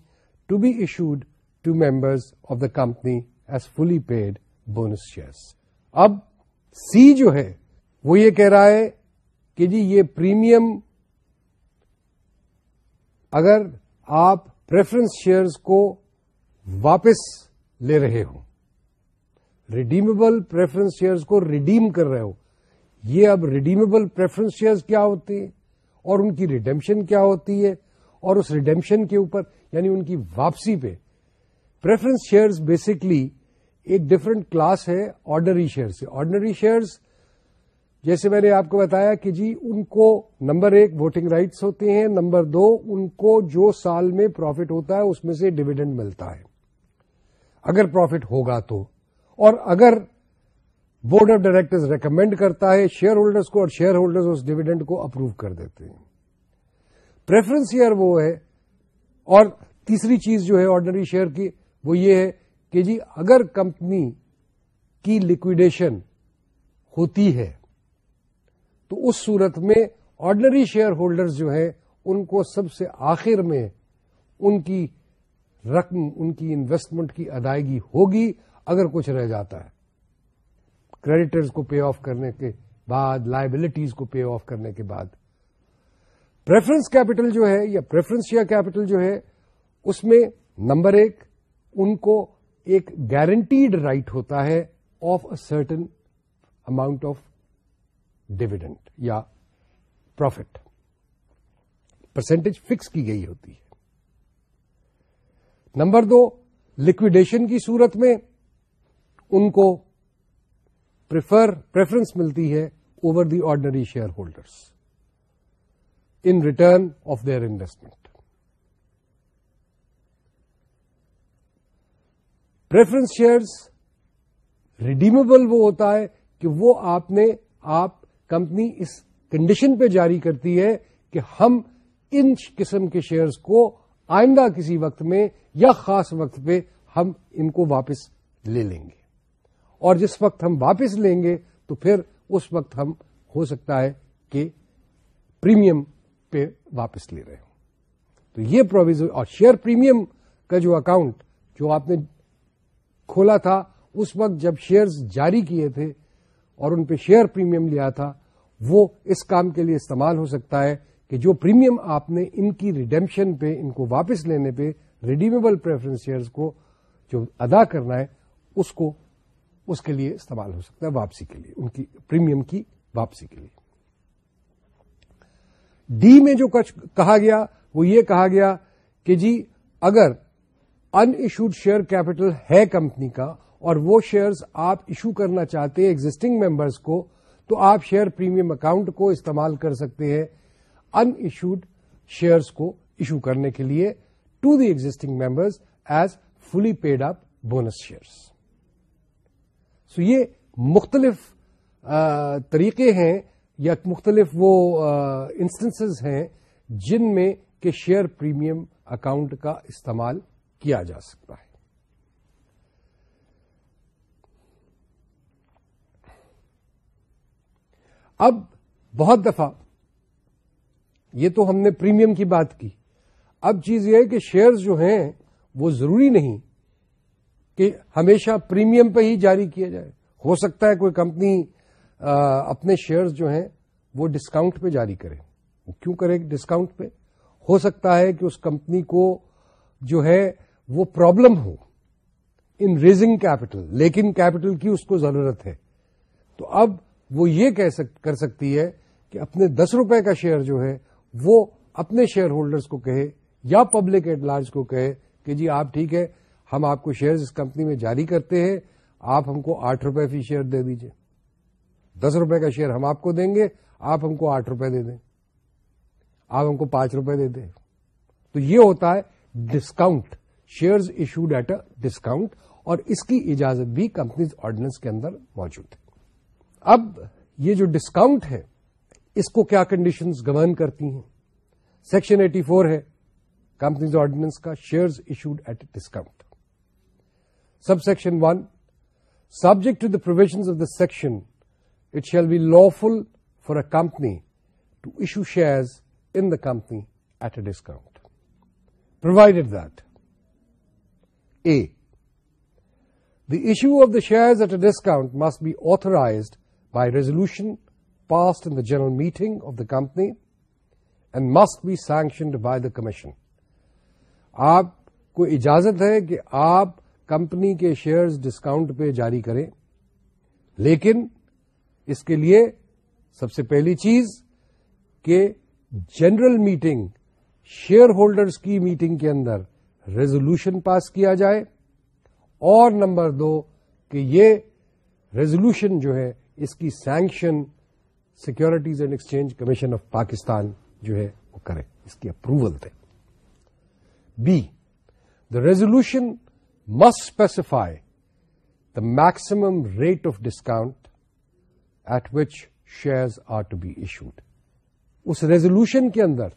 to be issued to members of the company as fully paid bonus shares اب C جو ہے وہ یہ کہہ رہا ہے کہ جی یہ پریمیم اگر آپ پریفرنس شیئرز کو واپس لے رہے ہو ریڈیمبل پریفرنس شیئرز کو ریڈیم کر رہے ہو یہ اب ریڈیمبل پریفرنس شیئرز کیا ہوتی ہے اور ان کی ریڈمپشن کیا ہوتی ہے اور اس ریڈیمشن کے اوپر یعنی ان کی واپسی پہ پریفرنس شیئرز بیسکلی ایک ڈفرنٹ کلاس ہے آرڈنری شیئر سے آرڈنری شیئرز جیسے میں نے آپ کو بتایا کہ جی ان کو نمبر ایک ووٹنگ رائٹس ہوتے ہیں نمبر دو ان کو جو سال میں پروفٹ ہوتا ہے اس میں سے ڈویڈینڈ ملتا ہے اگر پروفٹ ہوگا تو اور اگر بورڈ آف ڈائریکٹرز ریکمینڈ کرتا ہے شیئر ہولڈرز کو اور شیئر ہولڈرز اس ڈویڈینڈ کو اپروو کر دیتے ہیں پریفرنس شیئر وہ ہے اور تیسری چیز جو ہے آرڈنری شیئر کی وہ یہ ہے کہ جی اگر کمپنی کی لکویڈیشن ہوتی ہے تو اس صورت میں آرڈنری شیئر ہولڈر جو ہیں ان کو سب سے آخر میں ان کی رقم ان کی انویسٹمنٹ کی ادائیگی ہوگی اگر کچھ رہ جاتا ہے کریڈیٹرز کو پے آف کرنے کے بعد لائبلٹیز کو پے آف کرنے کے بعد پریفرنس کیپٹل جو ہے یا پریفرنس شیئر کیپٹل جو ہے اس میں نمبر ایک ان کو ایک گارنٹیڈ رائٹ ہوتا ہے of a certain amount of dividend یا پروفٹ پرسنٹیج فکس کی گئی ہوتی ہے نمبر دو لکوڈیشن کی صورت میں ان کو پریفرنس ملتی ہے over the ordinary share holders in return of their investment preference shares redeemable وہ ہوتا ہے کہ وہ آپ نے آپ کمپنی اس کنڈیشن پہ جاری کرتی ہے کہ ہم ان قسم کے شیئرس کو آئندہ کسی وقت میں یا خاص وقت پہ ہم ان کو واپس لے لیں گے اور جس وقت ہم واپس لیں گے تو پھر اس وقت ہم ہو سکتا ہے کہ پریمیم پہ واپس لے رہے تو یہ پروویژن اور شیئر پریمیم کا جو اکاؤنٹ جو آپ نے کھولا تھا اس وقت جب شیئرز جاری کیے تھے اور ان پہ شیئر پریمیم لیا تھا وہ اس کام کے لیے استعمال ہو سکتا ہے کہ جو پریمیم آپ نے ان کی ریڈیمشن پہ ان کو واپس لینے پہ ریڈیمیبل پریفرنس شیئرز کو جو ادا کرنا ہے اس کو اس کے لیے استعمال ہو سکتا ہے واپسی کے لیے ان کی پریمیم کی واپسی کے لیے ڈی میں جو کہا گیا وہ یہ کہا گیا کہ جی اگر ان ایشوڈ شیئر کیپٹل ہے کمپنی کا اور وہ شیئرز آپ ایشو کرنا چاہتے ہیں ایگزٹنگ ممبرس کو تو آپ شیئر پریمیم اکاؤنٹ کو استعمال کر سکتے ہیں ان ایشوڈ شیئرس کو ایشو کرنے کے لیے to the existing members as fully paid up bonus shares یہ مختلف طریقے ہیں یا مختلف وہ انسٹنس ہیں جن میں کہ شیئر پریمیم اکاؤنٹ کا استعمال کیا جا سکتا ہے اب بہت دفعہ یہ تو ہم نے پریمیم کی بات کی اب چیز یہ ہے کہ شیئرز جو ہیں وہ ضروری نہیں کہ ہمیشہ پریمیم پہ ہی جاری کیا جائے ہو سکتا ہے کوئی کمپنی اپنے شیئرز جو ہیں وہ ڈسکاؤنٹ پہ جاری کرے وہ کیوں کرے ڈسکاؤنٹ پہ ہو سکتا ہے کہ اس کمپنی کو جو ہے وہ پرابلم ہو ان ریزنگ کیپٹل لیکن کیپٹل کی اس کو ضرورت ہے تو اب وہ یہ کر سکتی ہے کہ اپنے دس روپے کا شیئر جو ہے وہ اپنے شیئر ہولڈرس کو کہے یا پبلک ایٹ لارج کو کہے کہ جی آپ ٹھیک ہے ہم آپ کو شیئرز اس کمپنی میں جاری کرتے ہیں آپ ہم کو آٹھ روپے فی شیئر دے دیجیے دس روپے کا شیئر ہم آپ کو دیں گے آپ ہم کو آٹھ روپے دے دیں آپ ہم کو پانچ روپے دے دیں تو یہ ہوتا ہے discount shares issued at a discount اور اس کی اجازت بھی کمپنیز آرڈیننس کے اندر موجود ہے اب یہ جو ڈسکاؤنٹ ہے اس کو کیا کنڈیشن گورن کرتی ہیں سیکشن ایٹی فور ہے کمپنیز آرڈیننس کا shares issued at a discount sub section one subject to the provision of the section it shall be lawful for a company to issue shares in the company at a discount provided they the issue of the shares at a discount must be authorise by resolution passed the general meeting of the company and must be sanctioned by the commission آپ کو اجازت ہے کہ آپ company کے shares discount پہ جاری کریں لیکن اس کے لیے سب سے پہلی چیز کہ جنرل میٹنگ شیئر ہولڈرز کی میٹنگ کے اندر ریزولوشن پاس کیا جائے اور نمبر دو کہ یہ ریزولوشن جو ہے اس کی sanction securities and exchange commission of Pakistan جو ہے وہ کرے اس کی approval they B the resolution must specify the maximum rate of discount at which shares are to be issued us resolution کے اندر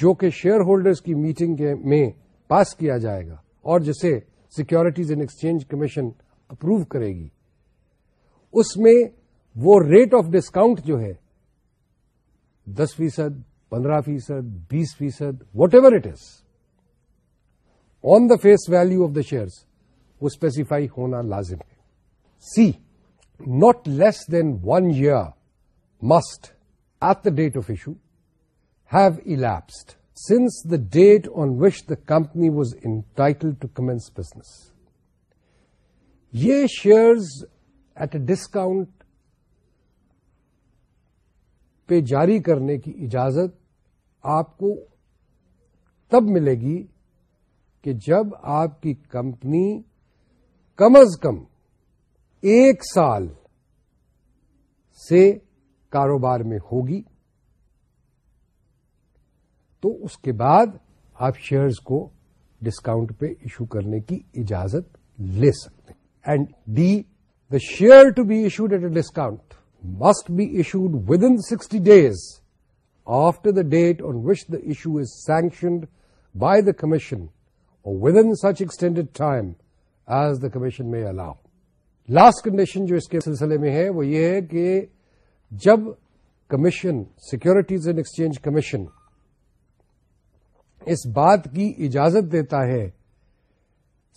جو کہ شیئر ہولڈرز کی میٹنگ میں پاس کیا جائے گا اور جسے securities and exchange commission approve کرے گی اس میں وہ ریٹ آف ڈسکاؤنٹ جو ہے دس فیصد پندرہ فیصد بیس فیصد whatever it is on the face value of the shares وہ اسپیسیفائی ہونا لازم ہے C not less than one year must at the date of issue have elapsed since the date on which the company was entitle to commence business یہ shares at a discount پہ جاری کرنے کی اجازت آپ کو تب ملے گی کہ جب آپ کی کمپنی کم از کم ایک سال سے کاروبار میں ہوگی تو اس کے بعد آپ شیئرز کو ڈسکاؤنٹ پہ ایشو کرنے کی اجازت لے سکتے ہیں and D the share to be issued at a discount must be issued within sixty days after the date on which the issue is sanctioned by the commission or within such extended time as the commission may allow last condition جو اس کے سلسلے میں ہے وہ یہ ہے کہ جب commission securities and exchange commission اس بات کی اجازت دیتا ہے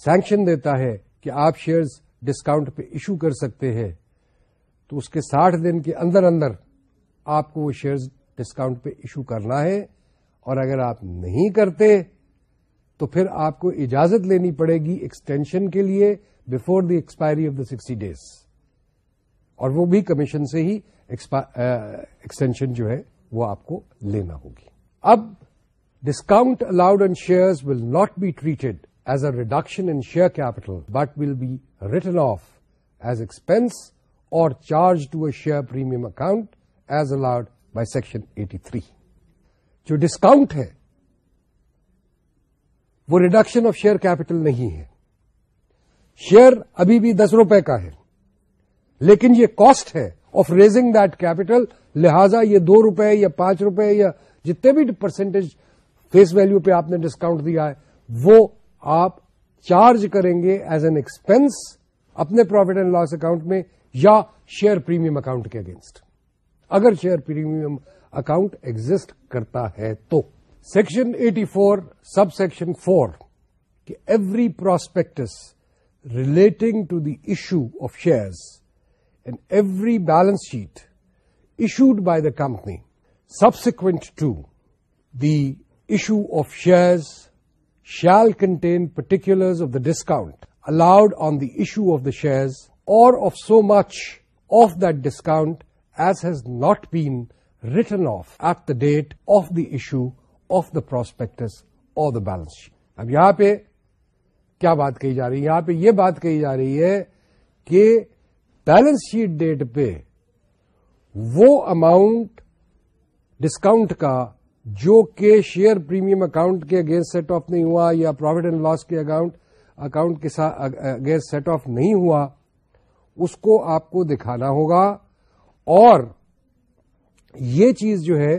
سینکشن دیتا ہے کہ آپ شیئرز ڈسکاؤنٹ پہ ایشو کر سکتے ہیں تو اس کے ساٹھ دن کے اندر اندر آپ کو وہ شیئرز ڈسکاؤنٹ پہ ایشو کرنا ہے اور اگر آپ نہیں کرتے تو پھر آپ کو اجازت لینی پڑے گی ایکسٹینشن کے لیے before the expiry of the sixty days اور وہ بھی کمیشن سے ہی ایکسٹینشن جو ہے وہ آپ کو لینا ہوگی اب discount allowed in shares will not be treated as a reduction in share capital but will be written off as expense or charge to a share premium account as allowed by section eighty three جو discount ہے وہ reduction of share capital نہیں ہے share ابھی بھی دس روپے کا ہے لیکن یہ کاسٹ ہے آف ریزنگ دیٹ کیپٹل لہذا یہ دو روپے یا پانچ روپے یا جتنے بھی پرسنٹیج فیس ویلو پہ آپ نے ڈسکاؤنٹ دیا ہے وہ آپ چارج کریں گے ایز این ایکسپینس اپنے پروفٹ اینڈ لاس اکاؤنٹ میں یا شیئر پریمیم اکاؤنٹ کے اگینسٹ اگر شیئر پریمیم اکاؤنٹ ایگزٹ کرتا ہے تو section eighty four sub section four every prospectus relate to the issue of shares in every balance sheet issued by the company subsequent to the issue of shares shall contain particular of the discount allowed on the issue of the shares or of so much of discount as has not better off at the date of the issue of the prospectus of the balance اب یہاں پہ کیا بات کہی جا رہی ہے یہاں پہ یہ بات کہی جا رہی ہے کہ بیلنس شیٹ ڈیٹ پہ وہ اماؤنٹ ڈسکاؤنٹ کا جو کہ شیئر پریمیم اکاؤنٹ کے اگینسٹ سیٹ آف نہیں ہوا یا پروفٹ اینڈ لاس کے اکاؤنٹ کے اگینسٹ سیٹ آف نہیں ہوا اس کو آپ کو دکھانا ہوگا اور یہ چیز جو ہے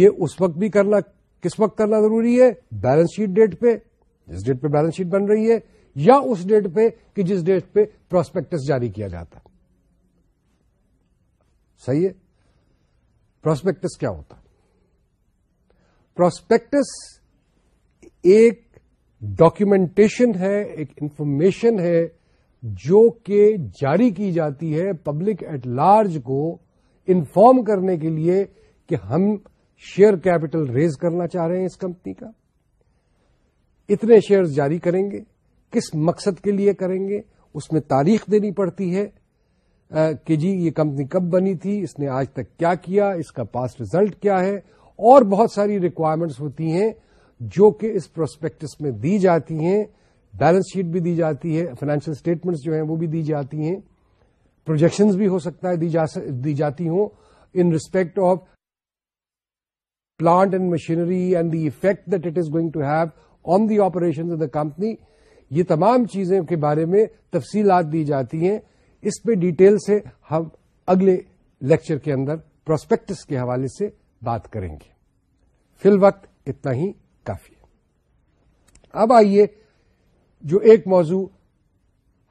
یہ اس وقت بھی کرنا کس وقت کرنا ضروری ہے بیلنس شیٹ ڈیٹ پہ جس ڈیٹ پہ بیلنس شیٹ بن رہی ہے یا اس ڈیٹ پہ کہ جس ڈیٹ پہ پراسپیکٹس جاری کیا جاتا ہے صحیح ہے پراسپیکٹس کیا ہوتا پراسپیکٹس ایک ڈاکومینٹیشن ہے ایک انفارمیشن ہے جو کہ جاری کی جاتی ہے پبلک ایٹ لارج کو انفارم کرنے کے لیے کہ ہم شیئر کیپٹل ریز کرنا چاہ رہے ہیں اس کمپنی کا اتنے شیئرز جاری کریں گے کس مقصد کے لیے کریں گے اس میں تاریخ دینی پڑتی ہے کہ جی یہ کمپنی کب بنی تھی اس نے آج تک کیا کیا اس کا پاس ریزلٹ کیا ہے اور بہت ساری ریکوائرمنٹس ہوتی ہیں جو کہ اس پروسپیکٹس میں دی جاتی ہیں بیلنس شیٹ بھی دی جاتی ہے فائنینشیل اسٹیٹمنٹس جو ہیں وہ بھی دی جاتی ہیں پروجیکشنز بھی ہو سکتا ہے دی جاتی ہوں in respect of plant and machinery and the effect that it is going to have on the operation of the company یہ تمام چیزیں کے بارے میں تفصیلات دی جاتی ہیں اس پہ ڈیٹیل سے ہم اگلے لیکچر کے اندر پروسپیکٹس کے حوالے سے بات کریں گے فی الوقت اتنا ہی کافی اب آئیے جو ایک موضوع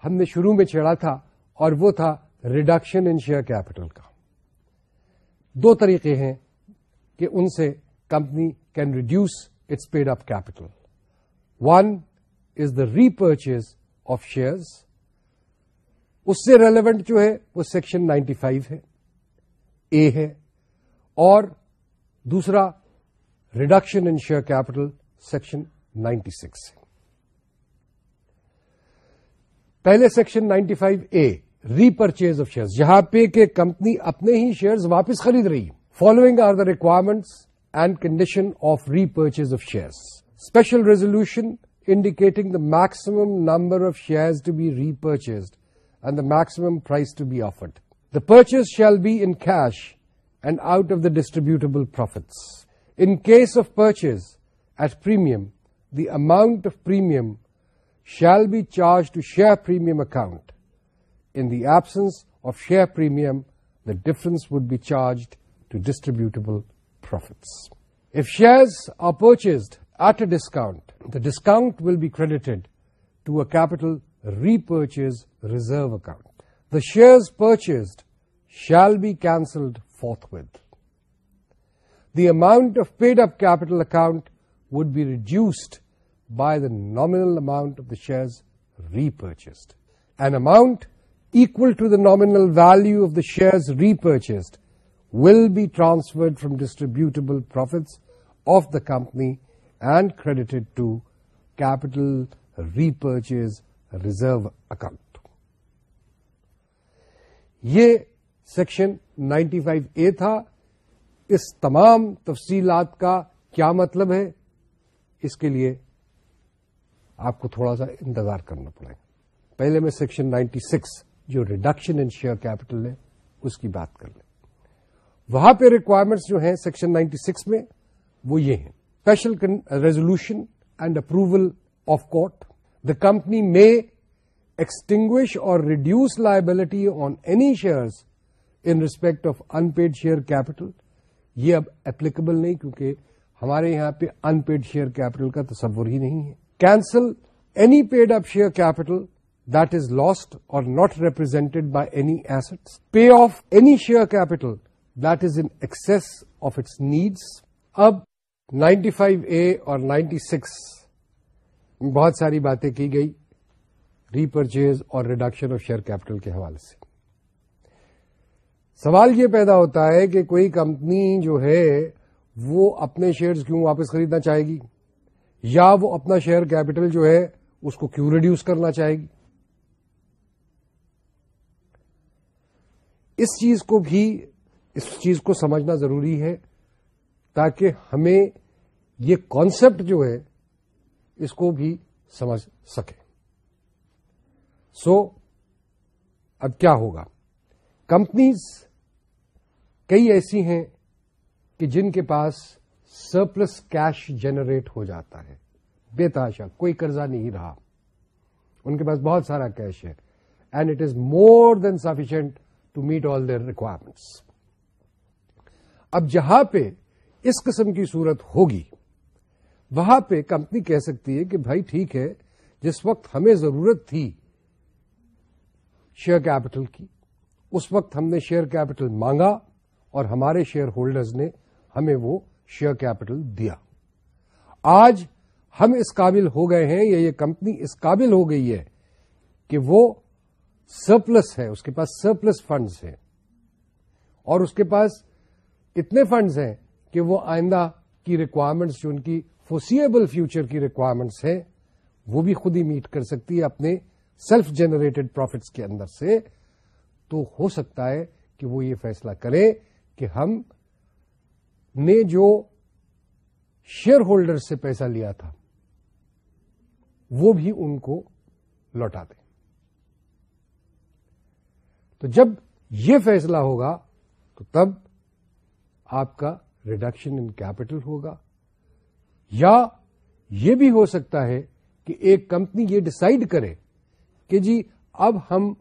ہم نے شروع میں چھیڑا تھا اور وہ تھا ریڈکشن ان شیئر کیپٹل کا دو طریقے ہیں کہ ان سے company can reduce its paid up capital one is the repurchase of shares اس سے ریلیونٹ جو ہے وہ سیکشن نائنٹی فائیو ہے اے ہے اور دوسرا reduction in share capital section ninety six پہلے section ninety five A repurchase of share یہاں پہ کہ کمپنی اپنے ہی شیئرز واپس خرید رہی following are the requirements and condition of repurchase of shares Special resolution indicating the maximum number of shares to be repurchased and the maximum price to be offered. The purchase shall be in cash and out of the distributable profits. In case of purchase at premium, the amount of premium shall be charged to share premium account. In the absence of share premium, the difference would be charged to distributable profits. If shares are purchased at a discount. The discount will be credited to a capital repurchase reserve account. The shares purchased shall be cancelled forthwith. The amount of paid-up capital account would be reduced by the nominal amount of the shares repurchased. An amount equal to the nominal value of the shares repurchased will be transferred from distributable profits of the company and credited to capital repurchase reserve account یہ section 95 A تھا اس تمام تفصیلات کا کیا مطلب ہے اس کے لیے آپ کو تھوڑا سا انتظار کرنا پڑے گا پہلے میں سیکشن 96 جو ریڈکشن ان شیئر کیپٹل ہے اس کی بات کر لیں وہاں پہ ریکوائرمنٹس جو ہیں سیکشن 96 میں وہ یہ ہیں special resolution and approval of court the company may extinguish or reduce liability on any shares in respect of unpaid share capital یہ اب اپلیکبل نہیں کیونکہ ہمارے یہاں پہ ان پیڈ شیئر کیپٹل کا تصور ہی نہیں ہے cancel any paid up share capital that is lost or not represented by any asset pay off any share capital that is in excess of its needs اب ninety five A اور ninety six بہت ساری باتیں کی گئی repurchase اور reduction of share capital کے حوالے سے سوال یہ پیدا ہوتا ہے کہ کوئی کمپنی جو ہے وہ اپنے شیئرز کیوں واپس خریدنا چاہے گی یا وہ اپنا شیئر کیپٹل جو ہے اس کو کیوں ریڈیوس کرنا چاہے گی اس چیز کو بھی اس چیز کو سمجھنا ضروری ہے تاکہ ہمیں یہ کانسپٹ جو ہے اس کو بھی سمجھ سکے سو so, اب کیا ہوگا کمپنیز کئی ایسی ہیں کہ جن کے پاس سرپلس کیش جنریٹ ہو جاتا ہے بے تاشا کوئی قرضہ نہیں رہا ان کے پاس بہت سارا کیش ہے and it is more than sufficient to meet all their requirements اب جہاں پہ اس قسم کی صورت ہوگی وہاں پہ کمپنی کہہ سکتی ہے کہ بھائی ٹھیک ہے جس وقت ہمیں ضرورت تھی شیئر کیپٹل کی اس وقت ہم نے شیئر کیپٹل مانگا اور ہمارے شیئر ہولڈرز نے ہمیں وہ شیئر کیپٹل دیا آج ہم اس قابل ہو گئے ہیں یا یہ کمپنی اس قابل ہو گئی ہے کہ وہ سرپلس ہے اس کے پاس سرپلس فنڈز ہیں اور اس کے پاس اتنے فنڈز ہیں کہ وہ آئندہ کی ریکوائرمنٹس جو ان کی فوسیبل فیوچر کی ریکوائرمنٹس ہیں وہ بھی خود ہی میٹ کر سکتی ہے اپنے سیلف جنریٹڈ پروفٹس کے اندر سے تو ہو سکتا ہے کہ وہ یہ فیصلہ کریں کہ ہم نے جو شیئر ہولڈر سے پیسہ لیا تھا وہ بھی ان کو لوٹا دیں تو جب یہ فیصلہ ہوگا تو تب آپ کا ریڈکشن ان کیپٹل ہوگا یا یہ بھی ہو سکتا ہے کہ ایک کمپنی یہ ڈسائڈ کرے کہ جی اب ہم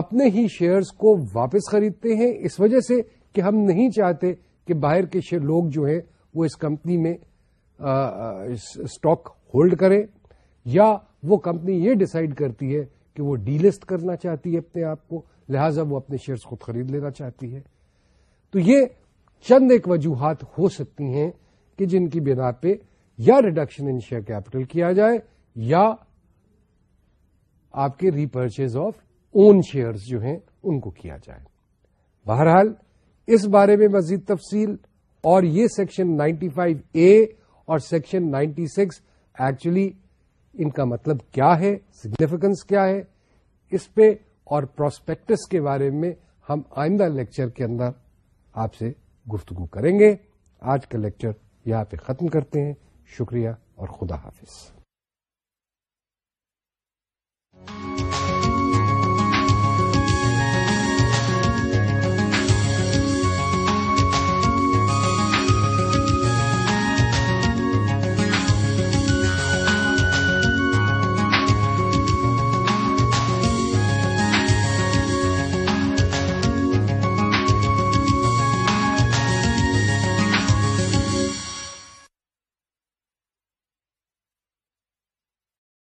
اپنے ہی شیئرز کو واپس خریدتے ہیں اس وجہ سے کہ ہم نہیں چاہتے کہ باہر کے لوگ جو ہیں وہ اس کمپنی میں اسٹاک ہولڈ کریں یا وہ کمپنی یہ ڈسائڈ کرتی ہے کہ وہ ڈی لسٹ کرنا چاہتی ہے اپنے آپ کو لہٰذا وہ اپنے شیئرز خود خرید لینا چاہتی ہے تو یہ چند ایک وجوہات ہو سکتی ہیں کہ جن کی بنا پہ یا ریڈکشن ان شیئر کیپٹل کیا جائے یا آپ کے ریپرچیز آف اون شیئر جو ہیں ان کو کیا جائے بہرحال اس بارے میں مزید تفصیل اور یہ سیکشن 95 اے اور سیکشن 96 سکس ایکچولی ان کا مطلب کیا ہے سگنیفیکنس کیا ہے اس پہ اور پروسپیکٹس کے بارے میں ہم آئندہ لیکچر کے اندر آپ سے گفتگو کریں گے آج کا لیکچر یہاں پہ ختم کرتے ہیں شکریہ اور خدا حافظ